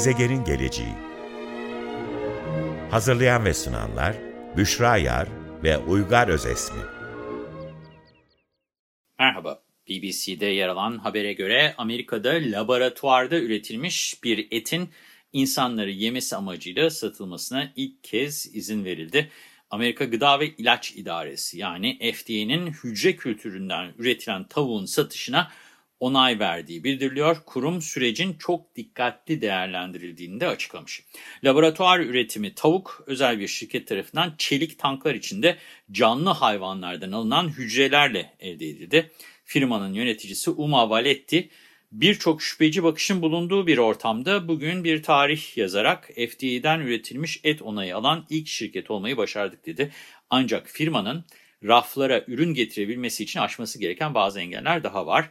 Gezegenin geleceği Hazırlayan ve sunanlar Büşra Yar ve Uygar Özesmi Merhaba. BBC'de yer alan habere göre Amerika'da laboratuvarda üretilmiş bir etin insanları yemesi amacıyla satılmasına ilk kez izin verildi. Amerika Gıda ve İlaç İdaresi yani FDA'nın hücre kültüründen üretilen tavuğun satışına onay verdiği bildiriliyor. Kurum sürecin çok dikkatli değerlendirildiğini de açıklamış. Laboratuvar üretimi tavuk özel bir şirket tarafından çelik tanklar içinde canlı hayvanlardan alınan hücrelerle elde edildi. Firmanın yöneticisi Uma Valetti birçok şüpheci bakışın bulunduğu bir ortamda bugün bir tarih yazarak FDA'den üretilmiş et onayı alan ilk şirket olmayı başardık dedi. Ancak firmanın raflara ürün getirebilmesi için aşması gereken bazı engeller daha var.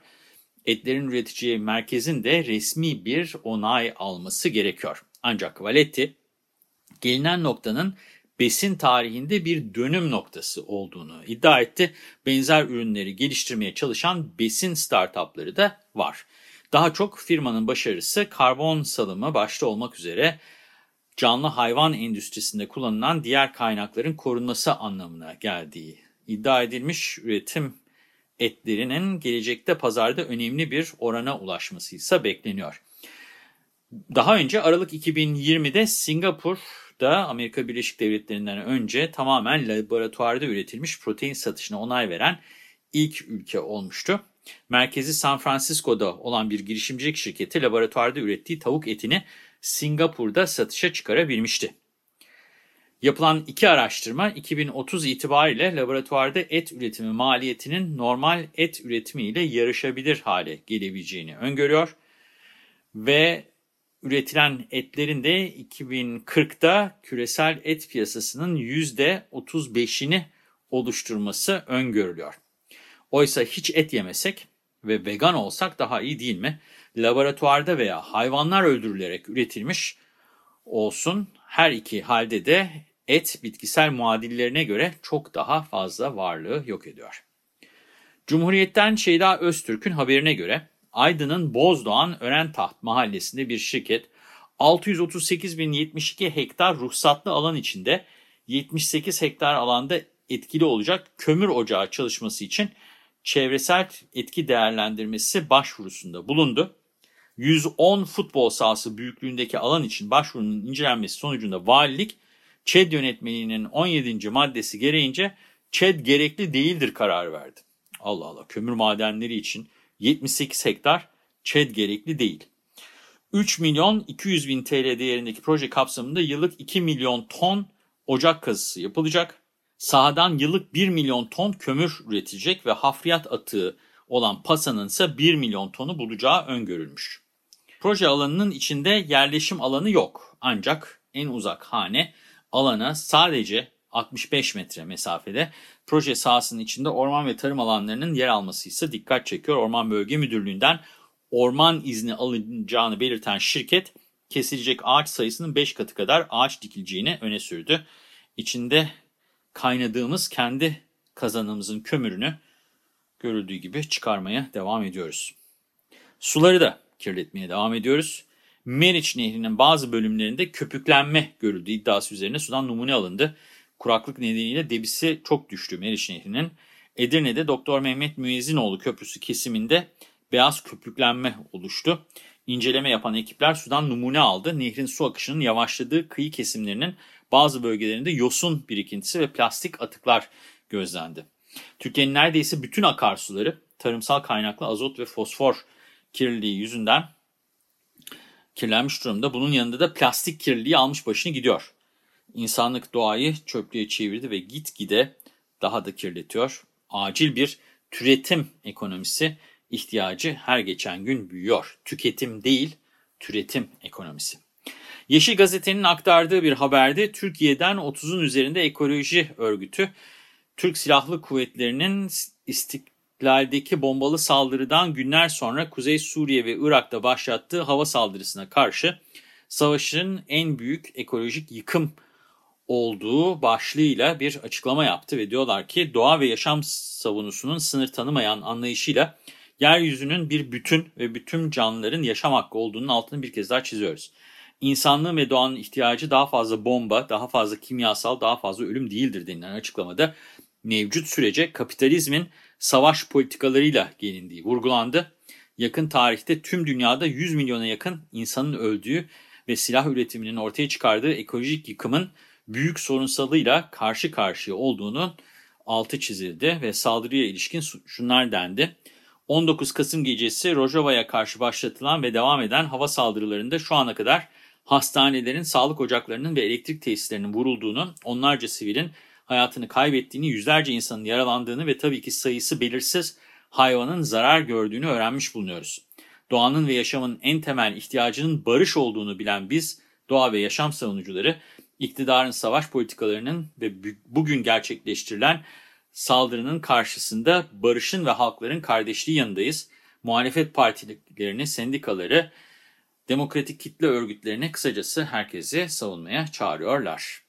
Etlerin üreteceği merkezin de resmi bir onay alması gerekiyor. Ancak Valetti gelinen noktanın besin tarihinde bir dönüm noktası olduğunu iddia etti. Benzer ürünleri geliştirmeye çalışan besin startupları da var. Daha çok firmanın başarısı karbon salımı başta olmak üzere canlı hayvan endüstrisinde kullanılan diğer kaynakların korunması anlamına geldiği iddia edilmiş üretim etlerinin gelecekte pazarda önemli bir orana ulaşması ise bekleniyor. Daha önce Aralık 2020'de Singapur'da Amerika Birleşik Devletleri'nden önce tamamen laboratuvarda üretilmiş protein satışına onay veren ilk ülke olmuştu. Merkezi San Francisco'da olan bir girişimcilik şirketi laboratuvarda ürettiği tavuk etini Singapur'da satışa çıkarabilmişti. Yapılan iki araştırma 2030 itibariyle laboratuvarda et üretimi maliyetinin normal et üretimiyle yarışabilir hale gelebileceğini öngörüyor. Ve üretilen etlerin de 2040'da küresel et piyasasının %35'ini oluşturması öngörülüyor. Oysa hiç et yemesek ve vegan olsak daha iyi değil mi? Laboratuvarda veya hayvanlar öldürülerek üretilmiş olsun her iki halde de et bitkisel muadillerine göre çok daha fazla varlığı yok ediyor. Cumhuriyet'ten Şeyda Öztürk'ün haberine göre Aydın'ın Bozdoğan Örentaht mahallesinde bir şirket 638.072 hektar ruhsatlı alan içinde 78 hektar alanda etkili olacak kömür ocağı çalışması için çevresel etki değerlendirmesi başvurusunda bulundu. 110 futbol sahası büyüklüğündeki alan için başvurunun incelenmesi sonucunda valilik ÇED yönetmeliğinin 17. maddesi gereğince ÇED gerekli değildir karar verdi. Allah Allah kömür madenleri için 78 hektar ÇED gerekli değil. 3 milyon 200 bin TL değerindeki proje kapsamında yıllık 2 milyon ton ocak kazısı yapılacak. Sahadan yıllık 1 milyon ton kömür üretilecek ve hafriyat atığı olan pasanın ise 1 milyon tonu bulacağı öngörülmüş. Proje alanının içinde yerleşim alanı yok ancak en uzak hane alana sadece 65 metre mesafede proje sahasının içinde orman ve tarım alanlarının yer alması ise dikkat çekiyor. Orman Bölge Müdürlüğü'nden orman izni alınacağını belirten şirket kesilecek ağaç sayısının 5 katı kadar ağaç dikileceğini öne sürdü. İçinde kaynadığımız kendi kazanımızın kömürünü görüldüğü gibi çıkarmaya devam ediyoruz. Suları da kirletmeye devam ediyoruz. Meriç Nehri'nin bazı bölümlerinde köpüklenme görüldüğü iddiası üzerine sudan numune alındı. Kuraklık nedeniyle debisi çok düştü Meriç Nehri'nin. Edirne'de Doktor Mehmet Müezzinoğlu Köprüsü kesiminde beyaz köpüklenme oluştu. İnceleme yapan ekipler sudan numune aldı. Nehrin su akışının yavaşladığı kıyı kesimlerinin bazı bölgelerinde yosun birikintisi ve plastik atıklar gözlendi. Türkiye'nin neredeyse bütün akarsuları tarımsal kaynaklı azot ve fosfor kirliliği yüzünden kirlenmiş durumda. Bunun yanında da plastik kirliliği almış başını gidiyor. İnsanlık doğayı çöplüğe çevirdi ve gitgide daha da kirletiyor. Acil bir türetim ekonomisi ihtiyacı her geçen gün büyüyor. Tüketim değil, türetim ekonomisi. Yeşil Gazete'nin aktardığı bir haberde Türkiye'den 30'un üzerinde ekoloji örgütü, Türk Silahlı Kuvvetleri'nin istiklaldeki bombalı saldırıdan günler sonra Kuzey Suriye ve Irak'ta başlattığı hava saldırısına karşı savaşın en büyük ekolojik yıkım olduğu başlığıyla bir açıklama yaptı ve diyorlar ki doğa ve yaşam savunusunun sınır tanımayan anlayışıyla yeryüzünün bir bütün ve bütün canlıların yaşam hakkı olduğunun altını bir kez daha çiziyoruz. İnsanlığın ve doğanın ihtiyacı daha fazla bomba, daha fazla kimyasal, daha fazla ölüm değildir denilen açıklamada mevcut sürece kapitalizmin savaş politikalarıyla gelindiği vurgulandı. Yakın tarihte tüm dünyada 100 milyona yakın insanın öldüğü ve silah üretiminin ortaya çıkardığı ekolojik yıkımın büyük sorunsalıyla karşı karşıya olduğunun altı çizildi ve saldırıya ilişkin şunlar dendi. 19 Kasım gecesi Rojava'ya karşı başlatılan ve devam eden hava saldırılarında şu ana kadar hastanelerin, sağlık ocaklarının ve elektrik tesislerinin vurulduğunu, onlarca sivilin hayatını kaybettiğini, yüzlerce insanın yaralandığını ve tabii ki sayısı belirsiz hayvanın zarar gördüğünü öğrenmiş bulunuyoruz. Doğanın ve yaşamın en temel ihtiyacının barış olduğunu bilen biz, doğa ve yaşam savunucuları, iktidarın savaş politikalarının ve bugün gerçekleştirilen saldırının karşısında barışın ve halkların kardeşliği yanındayız. Muhalefet partilerini, sendikaları, demokratik kitle örgütlerini kısacası herkesi savunmaya çağırıyorlar.